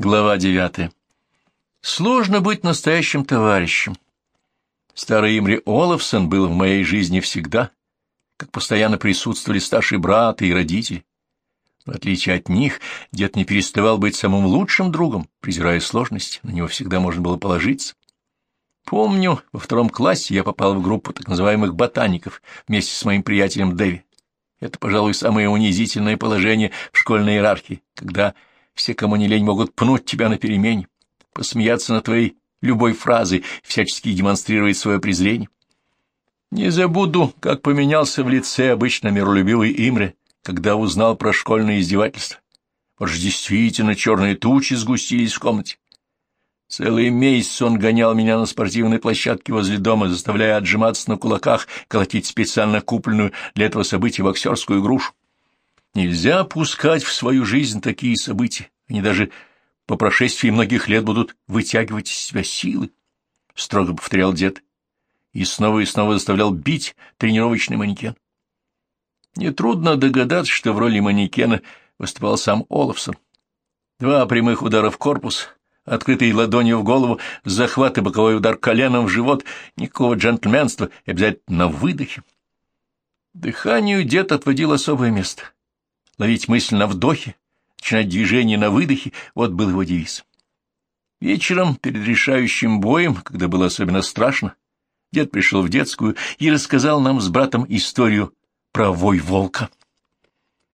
Глава девятая. Сложно быть настоящим товарищем. Старый Имри Олафсон был в моей жизни всегда, как постоянно присутствовали старший брат и родители. В отличие от них, дед не переставал быть самым лучшим другом, презирая сложности, на него всегда можно было положиться. Помню, во втором классе я попал в группу так называемых ботаников вместе с моим приятелем Дэви. Это, пожалуй, самое унизительное положение в школьной иерархии, когда все, кому не лень, могут пнуть тебя на перемене, посмеяться над твоей любой фразой, всячески демонстрировать свое презрение. Не забуду, как поменялся в лице обычно миролюбивый Имре, когда узнал про школьное издевательство. Же действительно черные тучи сгустились в комнате. Целый месяц он гонял меня на спортивной площадке возле дома, заставляя отжиматься на кулаках, колотить специально купленную для этого события боксерскую грушу. Нельзя пускать в свою жизнь такие события. Они даже по прошествии многих лет будут вытягивать из себя силы, — строго повторял дед. И снова и снова заставлял бить тренировочный манекен. Нетрудно догадаться, что в роли манекена выступал сам Олафсон. Два прямых удара в корпус, открытой ладонью в голову, захват и боковой удар коленом в живот, никакого джентльменства и обязательно на выдохе. Дыханию дед отводил особое место. Ловить мысль на вдохе, начинать движение на выдохе — вот был его девиз. Вечером, перед решающим боем, когда было особенно страшно, дед пришел в детскую и рассказал нам с братом историю про вой волка.